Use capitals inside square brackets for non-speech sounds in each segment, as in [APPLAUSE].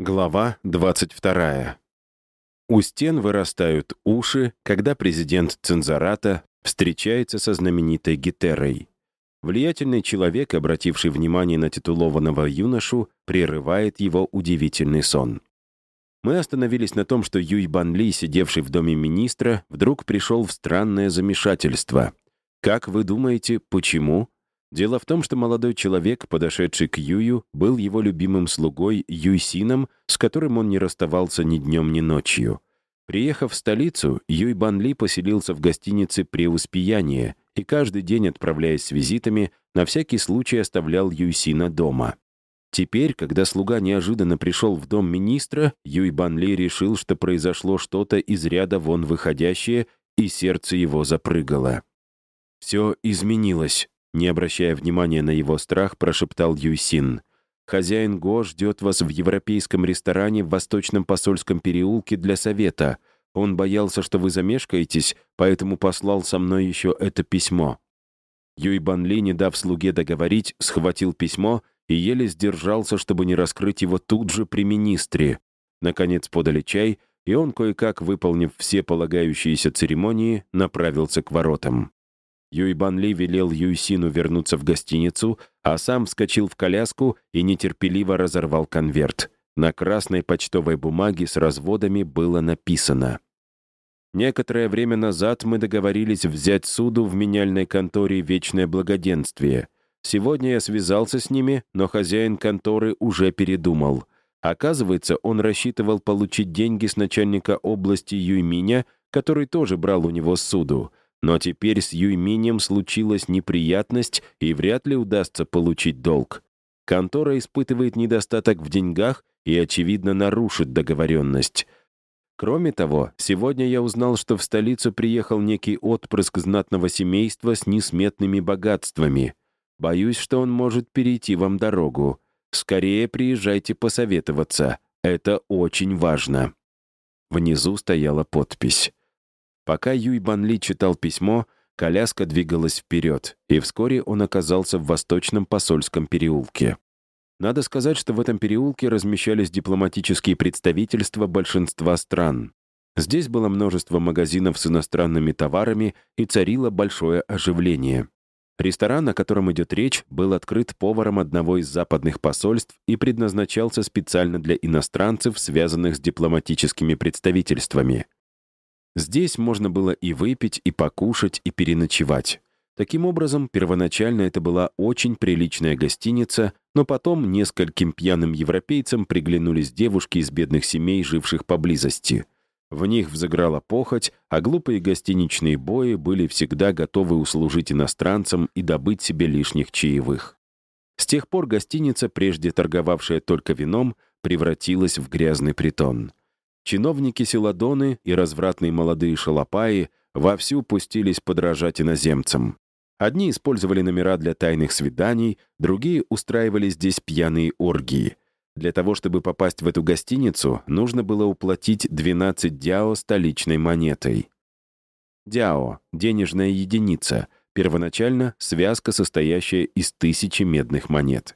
Глава 22. У стен вырастают уши, когда президент Цензората встречается со знаменитой Гетерой. Влиятельный человек, обративший внимание на титулованного юношу, прерывает его удивительный сон. Мы остановились на том, что Юй Бан Ли, сидевший в доме министра, вдруг пришел в странное замешательство. Как вы думаете, почему? Дело в том, что молодой человек, подошедший к Юю, был его любимым слугой Юйсином, с которым он не расставался ни днем, ни ночью. Приехав в столицу, Юй Бан Ли поселился в гостинице «Преуспеяние» и каждый день, отправляясь с визитами, на всякий случай оставлял Юйсина дома. Теперь, когда слуга неожиданно пришел в дом министра, Юй Бан Ли решил, что произошло что-то из ряда вон выходящее, и сердце его запрыгало. Все изменилось. Не обращая внимания на его страх, прошептал Юйсин. «Хозяин Го ждет вас в европейском ресторане в Восточном посольском переулке для совета. Он боялся, что вы замешкаетесь, поэтому послал со мной еще это письмо». Юй Бан Ли, не дав слуге договорить, схватил письмо и еле сдержался, чтобы не раскрыть его тут же при министре. Наконец подали чай, и он, кое-как выполнив все полагающиеся церемонии, направился к воротам. Юйбан Ли велел Юйсину вернуться в гостиницу, а сам вскочил в коляску и нетерпеливо разорвал конверт. На красной почтовой бумаге с разводами было написано «Некоторое время назад мы договорились взять суду в меняльной конторе «Вечное благоденствие». Сегодня я связался с ними, но хозяин конторы уже передумал. Оказывается, он рассчитывал получить деньги с начальника области Юйминя, который тоже брал у него суду. Но теперь с Юйминем случилась неприятность, и вряд ли удастся получить долг. Контора испытывает недостаток в деньгах и, очевидно, нарушит договоренность. Кроме того, сегодня я узнал, что в столицу приехал некий отпрыск знатного семейства с несметными богатствами. Боюсь, что он может перейти вам дорогу. Скорее приезжайте посоветоваться. Это очень важно». Внизу стояла подпись. Пока Юй Бан Ли читал письмо, коляска двигалась вперед, и вскоре он оказался в Восточном посольском переулке. Надо сказать, что в этом переулке размещались дипломатические представительства большинства стран. Здесь было множество магазинов с иностранными товарами и царило большое оживление. Ресторан, о котором идет речь, был открыт поваром одного из западных посольств и предназначался специально для иностранцев, связанных с дипломатическими представительствами. Здесь можно было и выпить, и покушать, и переночевать. Таким образом, первоначально это была очень приличная гостиница, но потом нескольким пьяным европейцам приглянулись девушки из бедных семей, живших поблизости. В них взыграла похоть, а глупые гостиничные бои были всегда готовы услужить иностранцам и добыть себе лишних чаевых. С тех пор гостиница, прежде торговавшая только вином, превратилась в грязный притон. Чиновники Селадоны и развратные молодые шалопаи вовсю пустились подражать иноземцам. Одни использовали номера для тайных свиданий, другие устраивали здесь пьяные оргии. Для того, чтобы попасть в эту гостиницу, нужно было уплатить 12 дяо столичной монетой. Дяо — денежная единица, первоначально связка, состоящая из тысячи медных монет.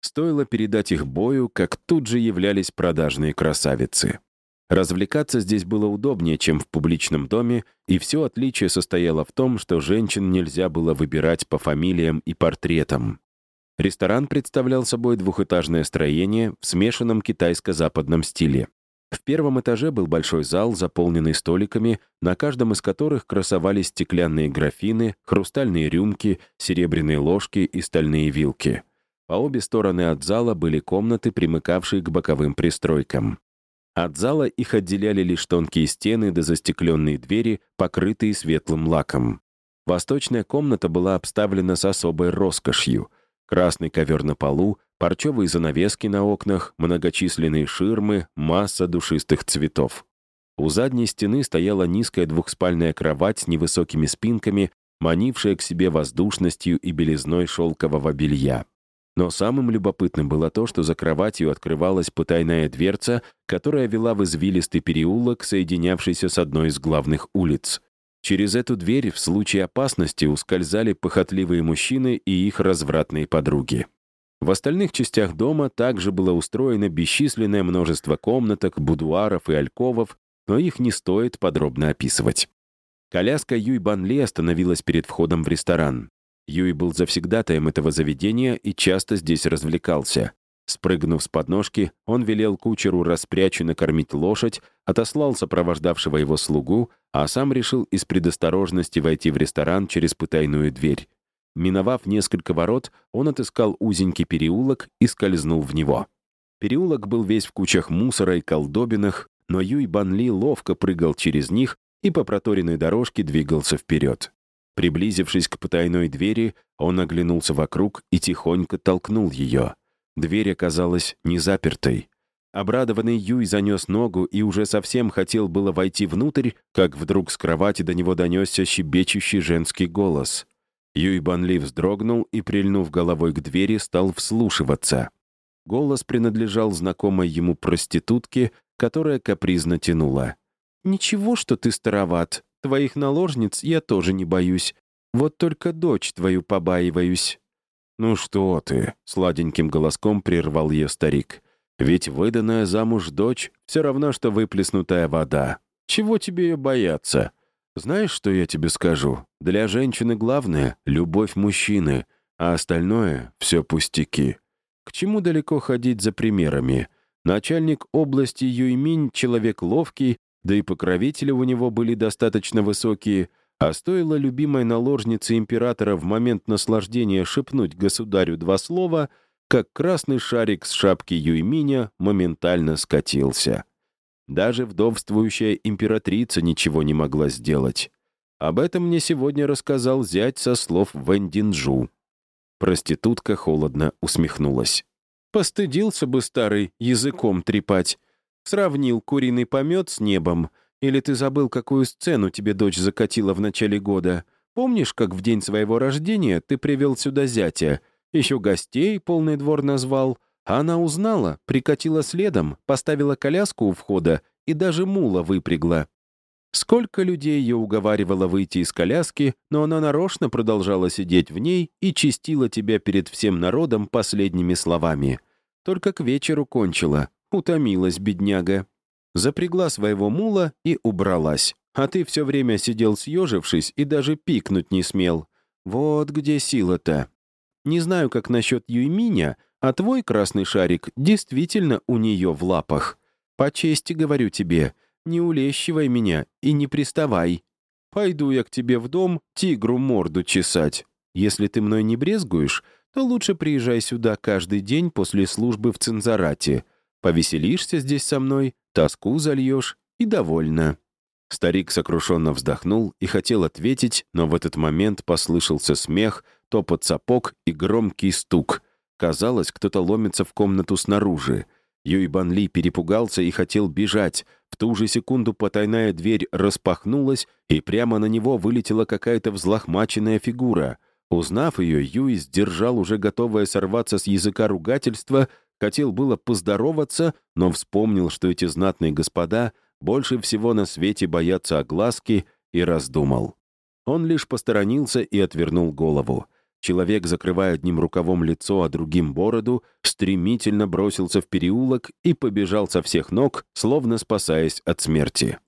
Стоило передать их бою, как тут же являлись продажные красавицы. Развлекаться здесь было удобнее, чем в публичном доме, и все отличие состояло в том, что женщин нельзя было выбирать по фамилиям и портретам. Ресторан представлял собой двухэтажное строение в смешанном китайско-западном стиле. В первом этаже был большой зал, заполненный столиками, на каждом из которых красовались стеклянные графины, хрустальные рюмки, серебряные ложки и стальные вилки. По обе стороны от зала были комнаты, примыкавшие к боковым пристройкам. От зала их отделяли лишь тонкие стены да застекленные двери, покрытые светлым лаком. Восточная комната была обставлена с особой роскошью. Красный ковер на полу, парчевые занавески на окнах, многочисленные ширмы, масса душистых цветов. У задней стены стояла низкая двухспальная кровать с невысокими спинками, манившая к себе воздушностью и белизной шелкового белья. Но самым любопытным было то, что за кроватью открывалась потайная дверца, которая вела в извилистый переулок, соединявшийся с одной из главных улиц. Через эту дверь в случае опасности ускользали похотливые мужчины и их развратные подруги. В остальных частях дома также было устроено бесчисленное множество комнаток, будуаров и альковов, но их не стоит подробно описывать. Коляска Юй Банли остановилась перед входом в ресторан. Юй был завсегдатаем этого заведения и часто здесь развлекался. Спрыгнув с подножки, он велел кучеру распрячь и накормить лошадь, отослал сопровождавшего его слугу, а сам решил из предосторожности войти в ресторан через потайную дверь. Миновав несколько ворот, он отыскал узенький переулок и скользнул в него. Переулок был весь в кучах мусора и колдобинах, но Юй Банли ловко прыгал через них и по проторенной дорожке двигался вперед. Приблизившись к потайной двери, он оглянулся вокруг и тихонько толкнул ее. Дверь оказалась не запертой. Обрадованный Юй занес ногу и уже совсем хотел было войти внутрь, как вдруг с кровати до него донесся щебечущий женский голос — Юй Банли вздрогнул и, прильнув головой к двери, стал вслушиваться. Голос принадлежал знакомой ему проститутке, которая капризно тянула. «Ничего, что ты староват. Твоих наложниц я тоже не боюсь. Вот только дочь твою побаиваюсь». «Ну что ты?» — сладеньким голоском прервал ее старик. «Ведь выданная замуж дочь — все равно, что выплеснутая вода. Чего тебе ее бояться? Знаешь, что я тебе скажу? Для женщины главное — любовь мужчины, а остальное — все пустяки. К чему далеко ходить за примерами? Начальник области Юйминь — человек ловкий, да и покровители у него были достаточно высокие, а стоило любимой наложнице императора в момент наслаждения шепнуть государю два слова, как красный шарик с шапки Юйминя моментально скатился. Даже вдовствующая императрица ничего не могла сделать. Об этом мне сегодня рассказал зять со слов Вэндинджу. Проститутка холодно усмехнулась. «Постыдился бы старый языком трепать. Сравнил куриный помет с небом. Или ты забыл, какую сцену тебе дочь закатила в начале года? Помнишь, как в день своего рождения ты привел сюда зятя? Еще гостей полный двор назвал, она узнала, прикатила следом, поставила коляску у входа и даже мула выпрягла. Сколько людей ее уговаривало выйти из коляски, но она нарочно продолжала сидеть в ней и чистила тебя перед всем народом последними словами. Только к вечеру кончила, утомилась бедняга. Запрягла своего мула и убралась. А ты все время сидел съежившись и даже пикнуть не смел. Вот где сила-то. Не знаю, как насчет Юйминя, а твой красный шарик действительно у нее в лапах. По чести говорю тебе, не улещивай меня и не приставай. Пойду я к тебе в дом тигру морду чесать. Если ты мной не брезгуешь, то лучше приезжай сюда каждый день после службы в цензорате. Повеселишься здесь со мной, тоску зальешь и довольна». Старик сокрушенно вздохнул и хотел ответить, но в этот момент послышался смех, топот сапог и громкий стук — Казалось, кто-то ломится в комнату снаружи. Юй Бан Ли перепугался и хотел бежать. В ту же секунду потайная дверь распахнулась, и прямо на него вылетела какая-то взлохмаченная фигура. Узнав ее, Юй сдержал уже готовое сорваться с языка ругательства, хотел было поздороваться, но вспомнил, что эти знатные господа больше всего на свете боятся огласки, и раздумал. Он лишь посторонился и отвернул голову. Человек, закрывая одним рукавом лицо, а другим бороду, стремительно бросился в переулок и побежал со всех ног, словно спасаясь от смерти.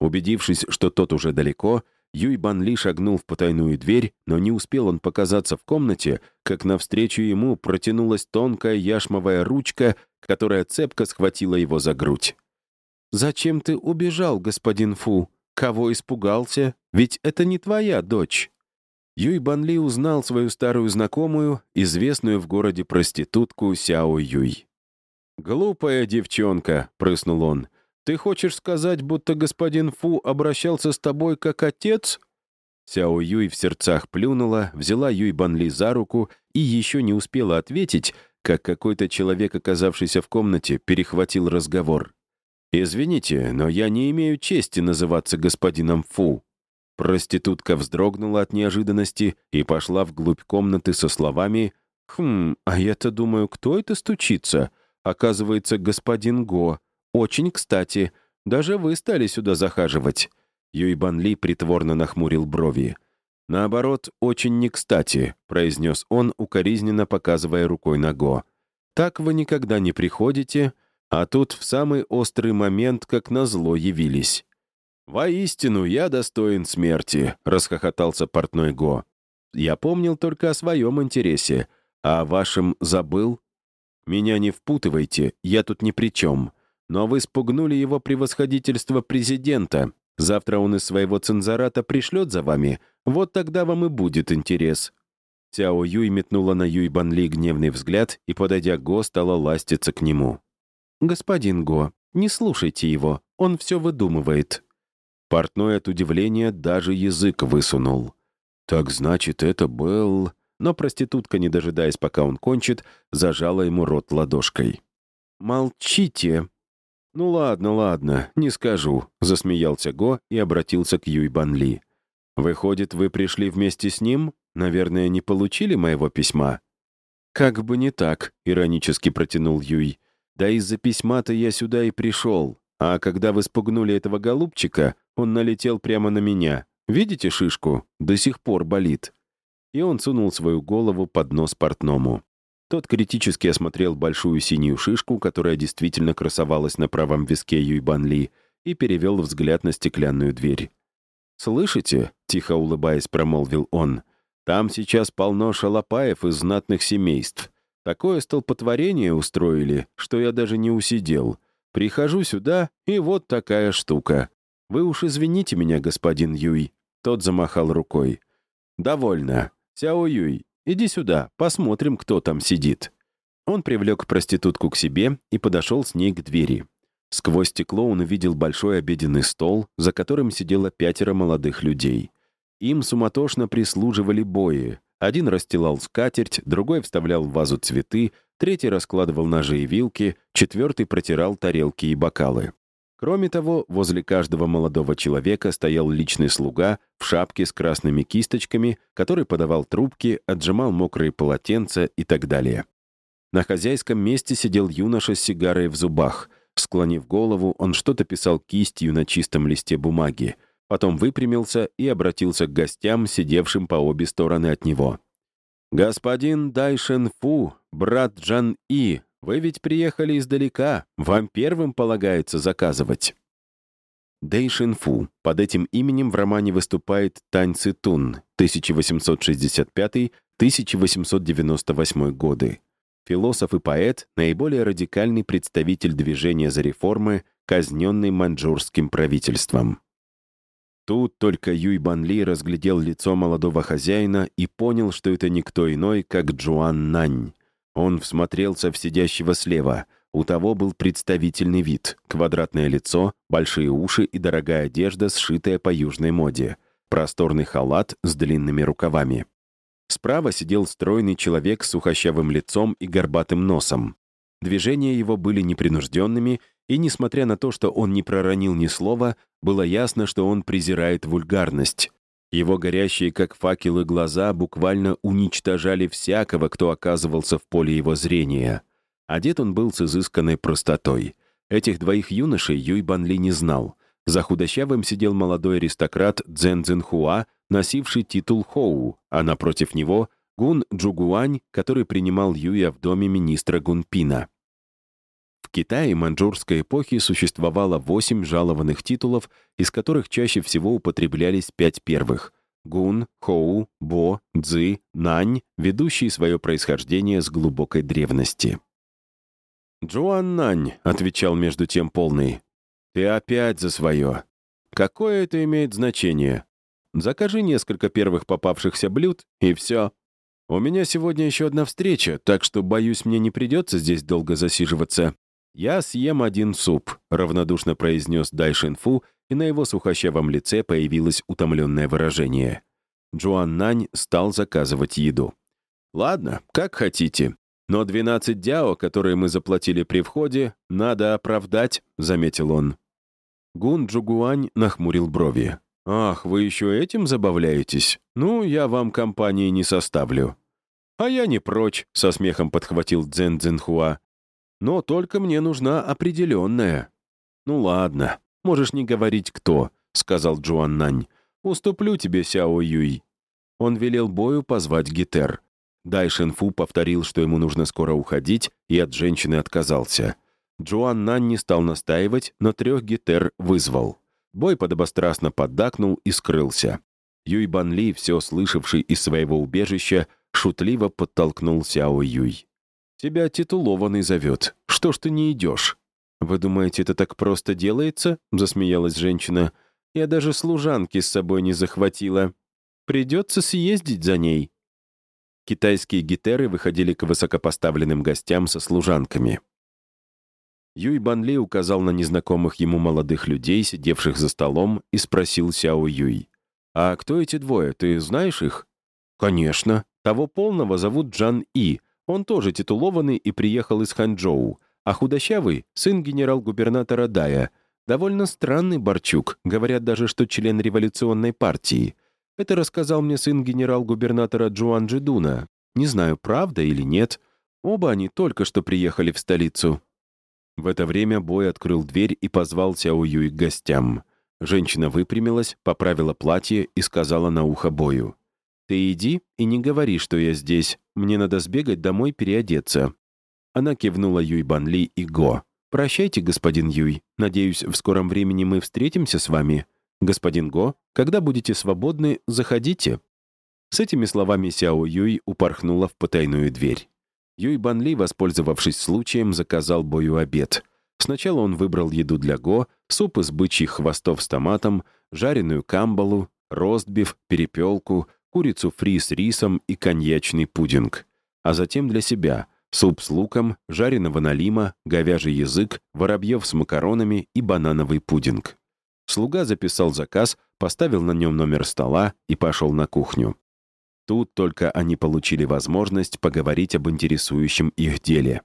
Убедившись, что тот уже далеко, Юй Бан Ли шагнул в потайную дверь, но не успел он показаться в комнате, как навстречу ему протянулась тонкая яшмовая ручка, которая цепко схватила его за грудь. «Зачем ты убежал, господин Фу? Кого испугался? Ведь это не твоя дочь». Юй Банли узнал свою старую знакомую, известную в городе проститутку Сяо Юй. «Глупая девчонка», — прыснул он. «Ты хочешь сказать, будто господин Фу обращался с тобой как отец?» Сяо Юй в сердцах плюнула, взяла Юй Банли за руку и еще не успела ответить, как какой-то человек, оказавшийся в комнате, перехватил разговор. «Извините, но я не имею чести называться господином Фу». Проститутка вздрогнула от неожиданности и пошла вглубь комнаты со словами «Хм, а я-то думаю, кто это стучится? Оказывается, господин Го. Очень кстати. Даже вы стали сюда захаживать». Юйбан Ли притворно нахмурил брови. «Наоборот, очень не кстати», — произнес он, укоризненно показывая рукой на Го. «Так вы никогда не приходите, а тут в самый острый момент, как назло, явились». «Воистину, я достоин смерти», — расхохотался портной Го. «Я помнил только о своем интересе, а о вашем забыл. Меня не впутывайте, я тут ни при чем. Но вы спугнули его превосходительство президента. Завтра он из своего цензората пришлет за вами, вот тогда вам и будет интерес». Цяо Юй метнула на Юй Банли гневный взгляд и, подойдя к Го, стала ластиться к нему. «Господин Го, не слушайте его, он все выдумывает». Портной от удивления даже язык высунул. «Так значит, это был...» Но проститутка, не дожидаясь, пока он кончит, зажала ему рот ладошкой. «Молчите!» «Ну ладно, ладно, не скажу», — засмеялся Го и обратился к Юй Банли. «Выходит, вы пришли вместе с ним? Наверное, не получили моего письма?» «Как бы не так», — иронически протянул Юй. «Да из-за письма-то я сюда и пришел. А когда вы спугнули этого голубчика, он налетел прямо на меня. Видите шишку? До сих пор болит». И он сунул свою голову под нос портному. Тот критически осмотрел большую синюю шишку, которая действительно красовалась на правом виске Юйбан Ли, и перевел взгляд на стеклянную дверь. «Слышите?» — тихо улыбаясь, промолвил он. «Там сейчас полно шалопаев из знатных семейств. Такое столпотворение устроили, что я даже не усидел. Прихожу сюда, и вот такая штука. Вы уж извините меня, господин Юй». Тот замахал рукой. «Довольно. Сяо Юй, иди сюда, посмотрим, кто там сидит». Он привлек проститутку к себе и подошел с ней к двери. Сквозь стекло он увидел большой обеденный стол, за которым сидело пятеро молодых людей. Им суматошно прислуживали бои. Один расстилал скатерть, другой вставлял в вазу цветы, третий раскладывал ножи и вилки, четвертый протирал тарелки и бокалы. Кроме того, возле каждого молодого человека стоял личный слуга в шапке с красными кисточками, который подавал трубки, отжимал мокрые полотенца и так далее. На хозяйском месте сидел юноша с сигарой в зубах. Склонив голову, он что-то писал кистью на чистом листе бумаги. Потом выпрямился и обратился к гостям, сидевшим по обе стороны от него. «Господин Дайшен Фу, брат Джан И, вы ведь приехали издалека, вам первым полагается заказывать». Дэйшин Фу. Под этим именем в романе выступает Тань Цитун, 1865-1898 годы. Философ и поэт, наиболее радикальный представитель движения за реформы, казненный маньчжурским правительством. Тут только Юй Банли разглядел лицо молодого хозяина и понял, что это никто иной, как Джуан Нань. Он всмотрелся в сидящего слева. У того был представительный вид, квадратное лицо, большие уши и дорогая одежда, сшитая по южной моде, просторный халат с длинными рукавами. Справа сидел стройный человек с сухощавым лицом и горбатым носом. Движения его были непринужденными и несмотря на то, что он не проронил ни слова, было ясно, что он презирает вульгарность. Его горящие, как факелы, глаза буквально уничтожали всякого, кто оказывался в поле его зрения. Одет он был с изысканной простотой. Этих двоих юношей Юй Банли не знал. За худощавым сидел молодой аристократ Цзэн Цзинхуа, носивший титул Хоу, а напротив него — Гун Джугуань, который принимал Юя в доме министра Гунпина. В Китае маньчжурской эпохи существовало восемь жалованных титулов, из которых чаще всего употреблялись пять первых — Гун, Хоу, Бо, Цзы, Нань, ведущие свое происхождение с глубокой древности. «Джуан Нань», — отвечал между тем полный, — «ты опять за свое. Какое это имеет значение? Закажи несколько первых попавшихся блюд, и все. У меня сегодня еще одна встреча, так что, боюсь, мне не придется здесь долго засиживаться. «Я съем один суп», — равнодушно произнес Дай Шинфу, и на его сухощавом лице появилось утомленное выражение. Джуан Нань стал заказывать еду. «Ладно, как хотите. Но 12 дяо, которые мы заплатили при входе, надо оправдать», — заметил он. Гун Джугуань нахмурил брови. «Ах, вы еще этим забавляетесь? Ну, я вам компании не составлю». «А я не прочь», — со смехом подхватил Цзэн Цзинхуа. Но только мне нужна определенная». «Ну ладно, можешь не говорить кто», — сказал Джуан Нань. «Уступлю тебе, Сяо Юй». он велел Бою позвать Гитер. Дай Шенфу повторил, что ему нужно скоро уходить, и от женщины отказался. Джоан Нан не стал настаивать, но трех Гитер вызвал. Бой подобострастно поддакнул и скрылся. Юй Бан Ли, все слышавший из своего убежища, шутливо подтолкнул Сяо Юй. «Тебя титулованный зовет. Что ж ты не идешь?» «Вы думаете, это так просто делается?» — засмеялась женщина. «Я даже служанки с собой не захватила. Придется съездить за ней». Китайские гитеры выходили к высокопоставленным гостям со служанками. Юй Банли указал на незнакомых ему молодых людей, сидевших за столом, и спросил Сяо Юй. «А кто эти двое? Ты знаешь их?» «Конечно. Того полного зовут Джан И. Он тоже титулованный и приехал из Ханчжоу. А худощавый — сын генерал-губернатора Дая. Довольно странный Борчук. Говорят даже, что член революционной партии. Это рассказал мне сын генерал-губернатора Джуан Джидуна. Не знаю, правда или нет. Оба они только что приехали в столицу». В это время Бой открыл дверь и позвал Сяо Юй к гостям. Женщина выпрямилась, поправила платье и сказала на ухо Бою. «Ты иди и не говори, что я здесь. Мне надо сбегать домой переодеться». Она кивнула Юй Банли и Го. «Прощайте, господин Юй. Надеюсь, в скором времени мы встретимся с вами. Господин Го, когда будете свободны, заходите». С этими словами Сяо Юй упорхнула в потайную дверь. Юй Банли, воспользовавшись случаем, заказал Бою обед. Сначала он выбрал еду для Го, суп из бычьих хвостов с томатом, жареную камбалу, ростбиф, перепелку, курицу фри с рисом и коньячный пудинг. А затем для себя суп с луком, жареного налима, говяжий язык, воробьев с макаронами и банановый пудинг. Слуга записал заказ, поставил на нем номер стола и пошел на кухню. Тут только они получили возможность поговорить об интересующем их деле.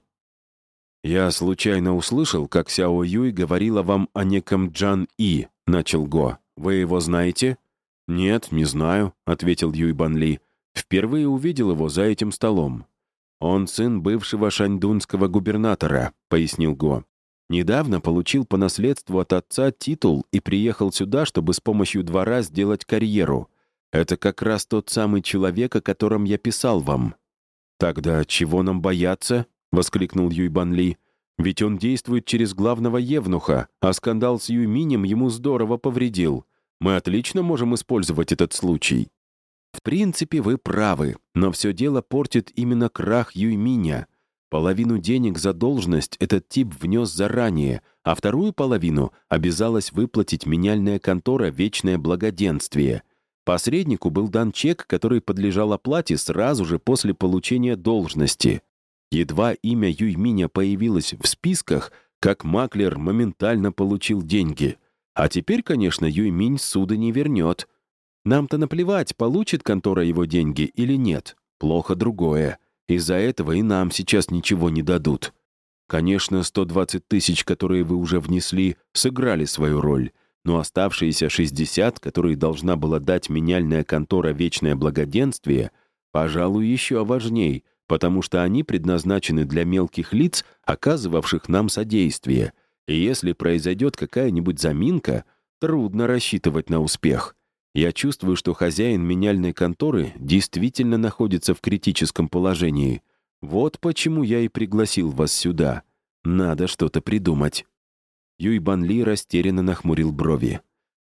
«Я случайно услышал, как Сяо Юй говорила вам о неком Джан И», — начал Го. «Вы его знаете?» «Нет, не знаю», — ответил Юй Бан Ли. «Впервые увидел его за этим столом». «Он сын бывшего шаньдунского губернатора», — пояснил Го. «Недавно получил по наследству от отца титул и приехал сюда, чтобы с помощью двора сделать карьеру. Это как раз тот самый человек, о котором я писал вам». «Тогда чего нам бояться?» — воскликнул Юй Бан Ли. «Ведь он действует через главного евнуха, а скандал с Юйминем ему здорово повредил. Мы отлично можем использовать этот случай». «В принципе, вы правы, но все дело портит именно крах Юйминя. Половину денег за должность этот тип внес заранее, а вторую половину обязалась выплатить меняльная контора «Вечное благоденствие». Посреднику был дан чек, который подлежал оплате сразу же после получения должности. Едва имя Юйминя появилось в списках, как маклер моментально получил деньги. А теперь, конечно, Юйминь суда не вернет. Нам-то наплевать, получит контора его деньги или нет. Плохо другое. Из-за этого и нам сейчас ничего не дадут. Конечно, 120 тысяч, которые вы уже внесли, сыграли свою роль, но оставшиеся 60, которые должна была дать меняльная контора «Вечное благоденствие», пожалуй, еще важней — потому что они предназначены для мелких лиц, оказывавших нам содействие, и если произойдет какая-нибудь заминка, трудно рассчитывать на успех. Я чувствую, что хозяин меняльной конторы действительно находится в критическом положении. Вот почему я и пригласил вас сюда. Надо что-то придумать». Юй Бан Ли растерянно нахмурил брови.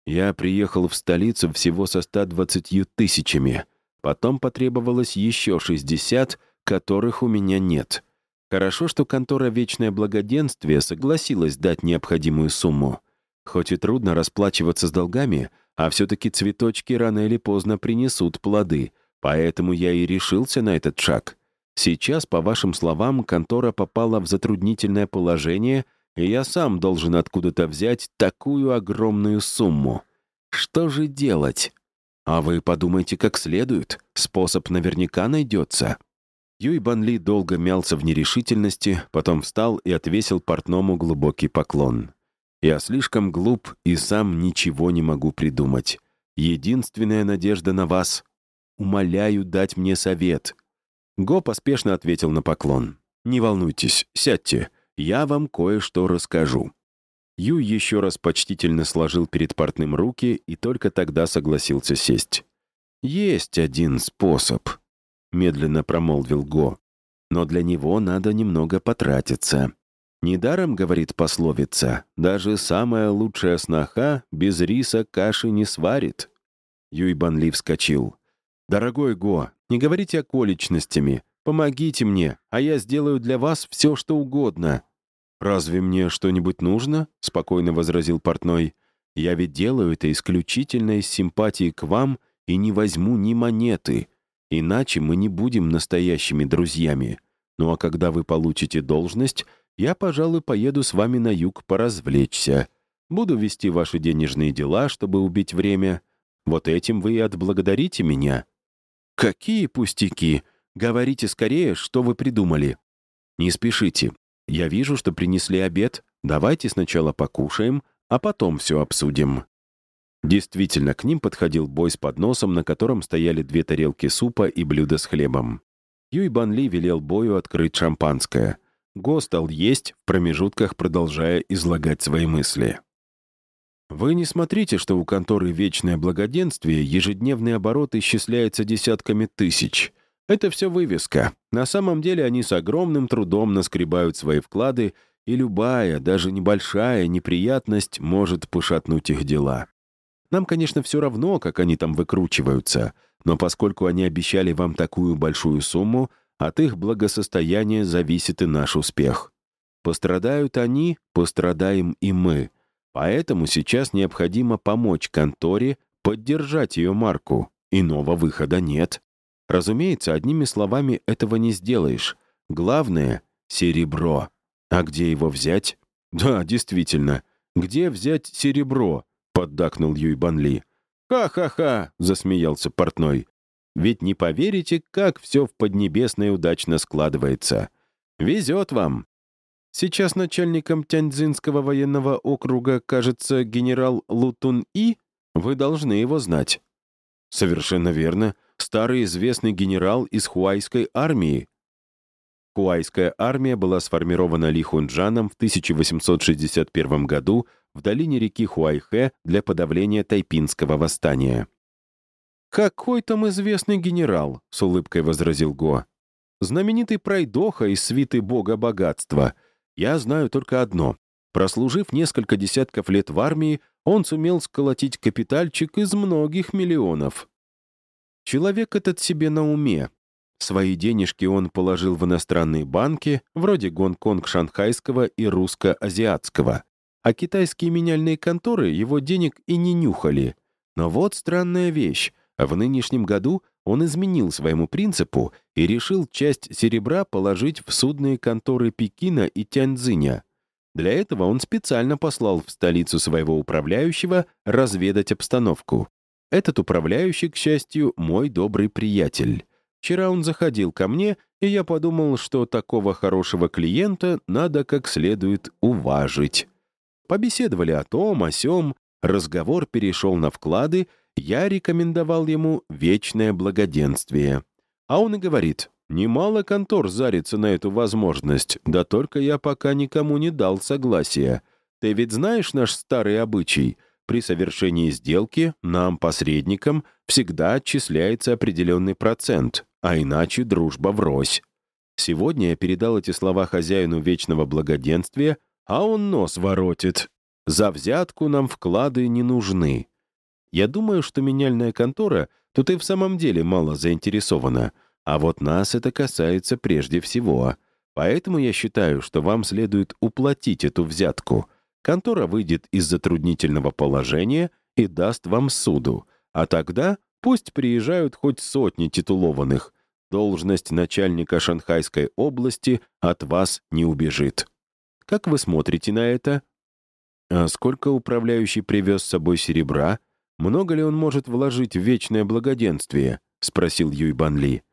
«Я приехал в столицу всего со 120 тысячами. Потом потребовалось еще 60, которых у меня нет. Хорошо, что контора «Вечное благоденствие» согласилась дать необходимую сумму. Хоть и трудно расплачиваться с долгами, а все-таки цветочки рано или поздно принесут плоды, поэтому я и решился на этот шаг. Сейчас, по вашим словам, контора попала в затруднительное положение, и я сам должен откуда-то взять такую огромную сумму. Что же делать? А вы подумайте как следует, способ наверняка найдется. Юй Банли долго мялся в нерешительности, потом встал и отвесил портному глубокий поклон. «Я слишком глуп и сам ничего не могу придумать. Единственная надежда на вас. Умоляю дать мне совет». Го поспешно ответил на поклон. «Не волнуйтесь, сядьте, я вам кое-что расскажу». Ю еще раз почтительно сложил перед портным руки и только тогда согласился сесть. «Есть один способ», — медленно промолвил Го. «Но для него надо немного потратиться. Недаром, говорит пословица, даже самая лучшая сноха без риса каши не сварит». Юй Банли вскочил. «Дорогой Го, не говорите околичностями. Помогите мне, а я сделаю для вас все, что угодно». «Разве мне что-нибудь нужно?» — спокойно возразил портной. «Я ведь делаю это исключительно из симпатии к вам и не возьму ни монеты. Иначе мы не будем настоящими друзьями. Ну а когда вы получите должность, я, пожалуй, поеду с вами на юг поразвлечься. Буду вести ваши денежные дела, чтобы убить время. Вот этим вы и отблагодарите меня». «Какие пустяки! Говорите скорее, что вы придумали». «Не спешите. Я вижу, что принесли обед. Давайте сначала покушаем, а потом все обсудим». Действительно, к ним подходил бой с подносом, на котором стояли две тарелки супа и блюдо с хлебом. Юй Бан Ли велел бою открыть шампанское. Го стал есть, в промежутках продолжая излагать свои мысли. Вы не смотрите, что у конторы «Вечное благоденствие» ежедневный оборот исчисляется десятками тысяч. Это все вывеска. На самом деле они с огромным трудом наскребают свои вклады, и любая, даже небольшая неприятность может пошатнуть их дела. Нам, конечно, все равно, как они там выкручиваются, но поскольку они обещали вам такую большую сумму, от их благосостояния зависит и наш успех. Пострадают они, пострадаем и мы. Поэтому сейчас необходимо помочь конторе поддержать ее марку. Иного выхода нет. Разумеется, одними словами этого не сделаешь. Главное — серебро. А где его взять? [LAUGHS] Да, действительно, где взять серебро? Поддакнул Юй Банли. «Ха-ха-ха!» — засмеялся портной. «Ведь не поверите, как все в Поднебесной удачно складывается. Везет вам. Сейчас начальником Тяньцзинского военного округа, кажется, генерал Лутун И. Вы должны его знать». «Совершенно верно. Старый известный генерал из Хуайской армии». Хуайская армия была сформирована Ли Хунджаном в 1861 году в долине реки Хуайхэ для подавления тайпинского восстания. «Какой там известный генерал?» — с улыбкой возразил Го. «Знаменитый пройдоха из свиты бога богатства — я знаю только одно. Прослужив несколько десятков лет в армии, он сумел сколотить капитальчик из многих миллионов. Человек этот себе на уме. Свои денежки он положил в иностранные банки, вроде Гонконг-Шанхайского и Русско-Азиатского. А китайские меняльные конторы его денег и не нюхали. Но вот странная вещь. В нынешнем году он изменил своему принципу и решил часть серебра положить в судные конторы Пекина и Тяньцзиня. Для этого он специально послал в столицу своего управляющего разведать обстановку. Этот управляющий, к счастью, мой добрый приятель. Вчера он заходил ко мне, и я подумал, что такого хорошего клиента надо как следует уважить. Побеседовали о том, о сём, разговор перешел на вклады, я рекомендовал ему вечное благоденствие. А он и говорит, немало контор зарится на эту возможность, да только я пока никому не дал согласия. Ты ведь знаешь наш старый обычай? При совершении сделки нам, посредникам, всегда отчисляется определенный процент, а иначе дружба врозь. Сегодня я передал эти слова хозяину вечного благоденствия, а он нос воротит. За взятку нам вклады не нужны. Я думаю, что меняльная контора тут и в самом деле мало заинтересована, а вот нас это касается прежде всего. Поэтому я считаю, что вам следует уплатить эту взятку. Контора выйдет из затруднительного положения и даст вам суду, а тогда пусть приезжают хоть сотни титулованных. Должность начальника Шанхайской области от вас не убежит. Как вы смотрите на это? А сколько управляющий привез с собой серебра? много ли он может вложить в вечное благоденствие?» — спросил Юй Банли.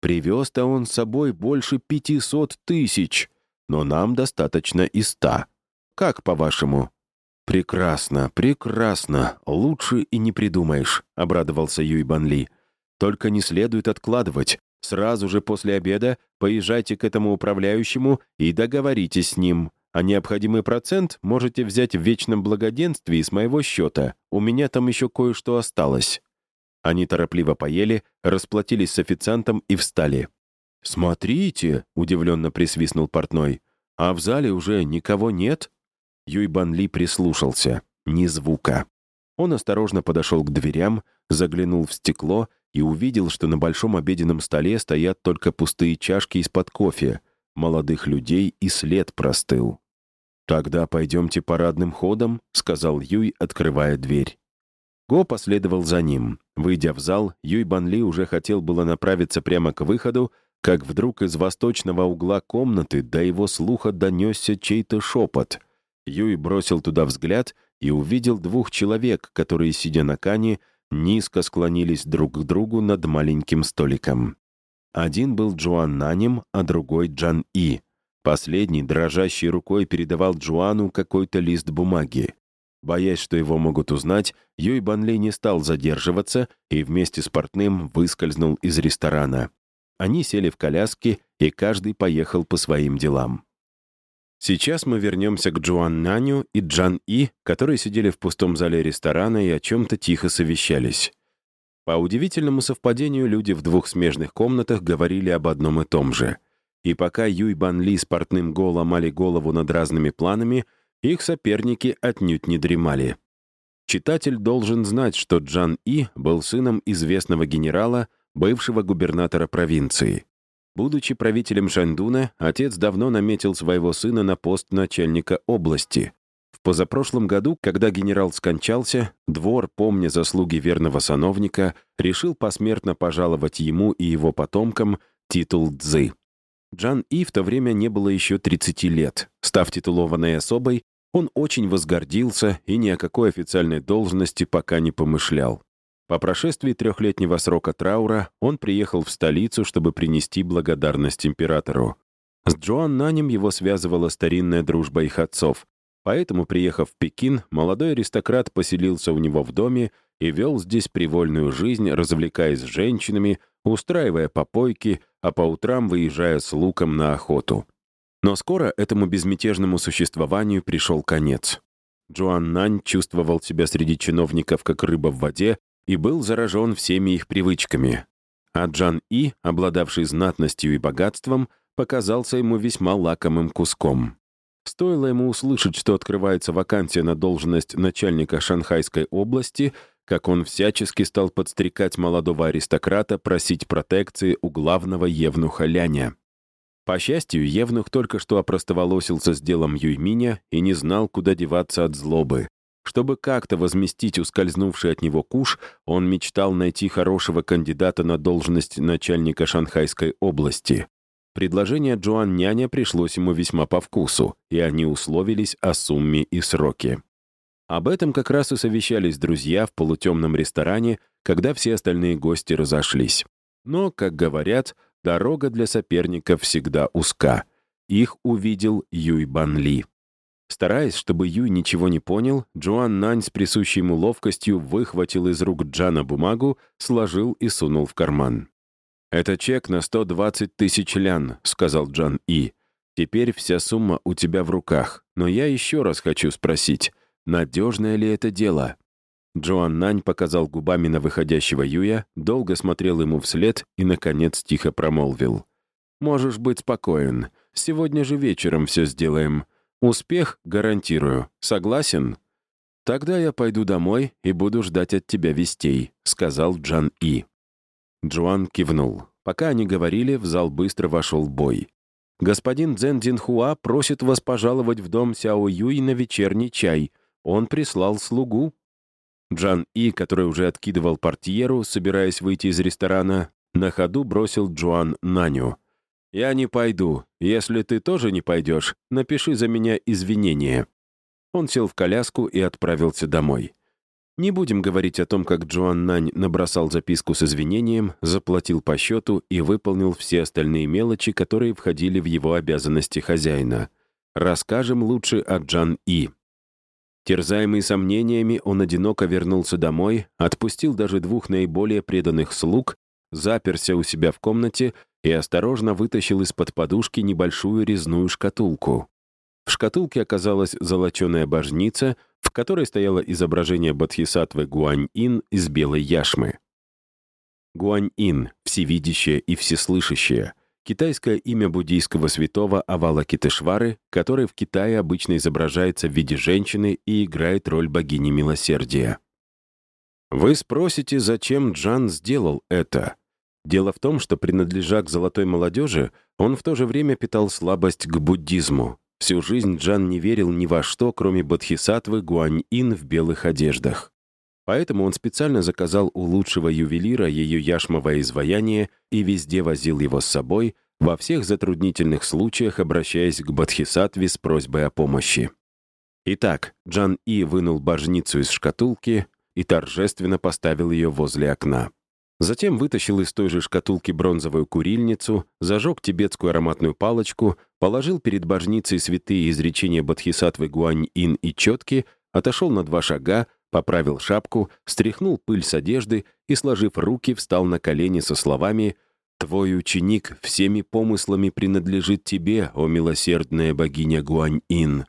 «Привез-то он с собой больше пятисот тысяч, но нам достаточно и ста. Как, по-вашему?» «Прекрасно, прекрасно, лучше и не придумаешь», — обрадовался Юй Банли. «Только не следует откладывать. Сразу же после обеда поезжайте к этому управляющему и договоритесь с ним а необходимый процент можете взять в вечном благоденствии с моего счета. У меня там еще кое-что осталось». Они торопливо поели, расплатились с официантом и встали. «Смотрите!» — удивленно присвистнул портной. «А в зале уже никого нет?» Юй Бан Ли прислушался. Ни звука. Он осторожно подошел к дверям, заглянул в стекло и увидел, что на большом обеденном столе стоят только пустые чашки из-под кофе. Молодых людей и след простыл. «Тогда пойдемте парадным ходом», — сказал Юй, открывая дверь. Го последовал за ним. Выйдя в зал, Юй Банли уже хотел было направиться прямо к выходу, как вдруг из восточного угла комнаты до его слуха донесся чей-то шепот. Юй бросил туда взгляд и увидел двух человек, которые, сидя на кане, низко склонились друг к другу над маленьким столиком. Один был Джоан Нанем, а другой Джан И. Последний, дрожащей рукой, передавал Джоану какой-то лист бумаги. Боясь, что его могут узнать, Юй Банли не стал задерживаться и вместе с портным выскользнул из ресторана. Они сели в коляски, и каждый поехал по своим делам. Сейчас мы вернемся к Джуан Наню и Джан И, которые сидели в пустом зале ресторана и о чем-то тихо совещались. По удивительному совпадению люди в двух смежных комнатах говорили об одном и том же. И пока Юй Бан Ли с портным Го ломали голову над разными планами, их соперники отнюдь не дремали. Читатель должен знать, что Джан И был сыном известного генерала, бывшего губернатора провинции. Будучи правителем Шаньдуна, отец давно наметил своего сына на пост начальника области. В позапрошлом году, когда генерал скончался, двор, помня заслуги верного сановника, решил посмертно пожаловать ему и его потомкам титул Цзы. Джан И в то время не было еще 30 лет. Став титулованной особой, он очень возгордился и ни о какой официальной должности пока не помышлял. По прошествии трехлетнего срока траура он приехал в столицу, чтобы принести благодарность императору. С Джоан Нанем его связывала старинная дружба их отцов. Поэтому, приехав в Пекин, молодой аристократ поселился у него в доме и вел здесь привольную жизнь, развлекаясь с женщинами, устраивая попойки, а по утрам выезжая с луком на охоту. Но скоро этому безмятежному существованию пришел конец. Джоан Нань чувствовал себя среди чиновников как рыба в воде и был заражен всеми их привычками. А Джан И, обладавший знатностью и богатством, показался ему весьма лакомым куском. Стоило ему услышать, что открывается вакансия на должность начальника Шанхайской области, как он всячески стал подстрекать молодого аристократа просить протекции у главного евнуха Ляня. По счастью, евнух только что опростоволосился с делом Юйминя и не знал, куда деваться от злобы. Чтобы как-то возместить ускользнувший от него куш, он мечтал найти хорошего кандидата на должность начальника Шанхайской области. Предложение Джоан Няня пришлось ему весьма по вкусу, и они условились о сумме и сроке. Об этом как раз и совещались друзья в полутемном ресторане, когда все остальные гости разошлись. Но, как говорят, дорога для соперников всегда узка. Их увидел Юй Бан Ли. Стараясь, чтобы Юй ничего не понял, Джоан Нань с присущей ему ловкостью выхватил из рук Джана бумагу, сложил и сунул в карман. «Это чек на 120 тысяч лян», — сказал Джан И. «Теперь вся сумма у тебя в руках. Но я еще раз хочу спросить, надежное ли это дело?» Джоан Нань показал губами на выходящего Юя, долго смотрел ему вслед и, наконец, тихо промолвил. «Можешь быть спокоен. Сегодня же вечером все сделаем. Успех гарантирую. Согласен? Тогда я пойду домой и буду ждать от тебя вестей», — сказал Джан И. Джуан кивнул. Пока они говорили, в зал быстро вошел бой. «Господин Цзэн Динхуа просит вас пожаловать в дом Сяо Юй на вечерний чай. Он прислал слугу». Джан И, который уже откидывал портьеру, собираясь выйти из ресторана, на ходу бросил Джуан Наню. «Я не пойду. Если ты тоже не пойдешь, напиши за меня извинения». Он сел в коляску и отправился домой. Не будем говорить о том, как Джоан Нань набросал записку с извинением, заплатил по счету и выполнил все остальные мелочи, которые входили в его обязанности хозяина. Расскажем лучше о Джан И. Терзаемый сомнениями, он одиноко вернулся домой, отпустил даже двух наиболее преданных слуг, заперся у себя в комнате и осторожно вытащил из-под подушки небольшую резную шкатулку. В шкатулке оказалась золоченая божница, в которой стояло изображение бодхисаттвы Гуань-Ин из белой яшмы. Гуань-ин, всевидящее и всеслышащее, китайское имя буддийского святого Авалокитешвары, который в Китае обычно изображается в виде женщины и играет роль богини милосердия. Вы спросите, зачем Джан сделал это? Дело в том, что, принадлежа к золотой молодежи, он в то же время питал слабость к буддизму. Всю жизнь Джан не верил ни во что, кроме бодхисаттвы Гуань-ин в белых одеждах. Поэтому он специально заказал у лучшего ювелира ее яшмовое изваяние и везде возил его с собой, во всех затруднительных случаях обращаясь к Бодхисаттве с просьбой о помощи. Итак, Джан И вынул божницу из шкатулки и торжественно поставил ее возле окна. Затем вытащил из той же шкатулки бронзовую курильницу, зажег тибетскую ароматную палочку, положил перед божницей святые изречения Бодхисаттвы Гуань-Ин и четки, отошел на два шага, поправил шапку, стряхнул пыль с одежды и, сложив руки, встал на колени со словами «Твой ученик всеми помыслами принадлежит тебе, о милосердная богиня Гуань-Ин».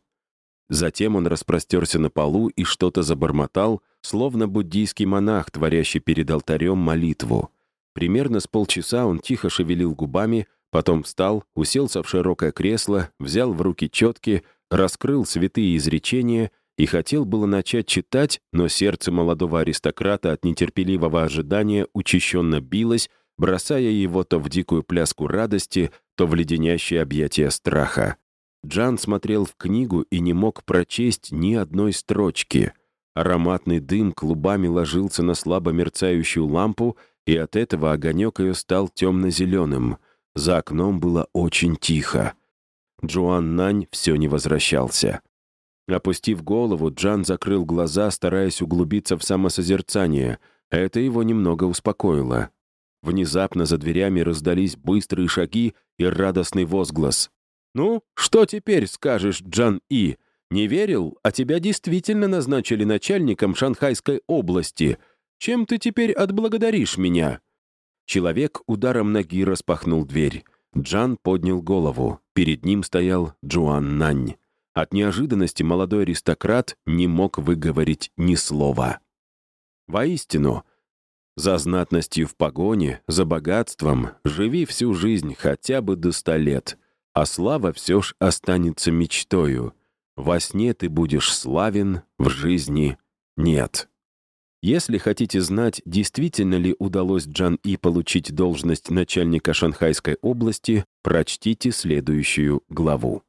Затем он распростерся на полу и что-то забормотал, словно буддийский монах, творящий перед алтарем молитву. Примерно с полчаса он тихо шевелил губами, потом встал, уселся в широкое кресло, взял в руки четки, раскрыл святые изречения — и хотел было начать читать, но сердце молодого аристократа от нетерпеливого ожидания учащенно билось, бросая его то в дикую пляску радости, то в леденящее объятие страха. Джан смотрел в книгу и не мог прочесть ни одной строчки. Ароматный дым клубами ложился на слабо мерцающую лампу, и от этого огонек ее стал темно-зеленым. За окном было очень тихо. Джуан Нань все не возвращался. Опустив голову, Джан закрыл глаза, стараясь углубиться в самосозерцание. Это его немного успокоило. Внезапно за дверями раздались быстрые шаги и радостный возглас. «Ну, что теперь скажешь, Джан И? Не верил, а тебя действительно назначили начальником Шанхайской области. Чем ты теперь отблагодаришь меня?» Человек ударом ноги распахнул дверь. Джан поднял голову. Перед ним стоял Джуан Нань. От неожиданности молодой аристократ не мог выговорить ни слова. Воистину, за знатностью в погоне, за богатством живи всю жизнь хотя бы до ста лет, а слава все ж останется мечтою. Во сне ты будешь славен, в жизни нет. Если хотите знать, действительно ли удалось Джан И получить должность начальника Шанхайской области, прочтите следующую главу.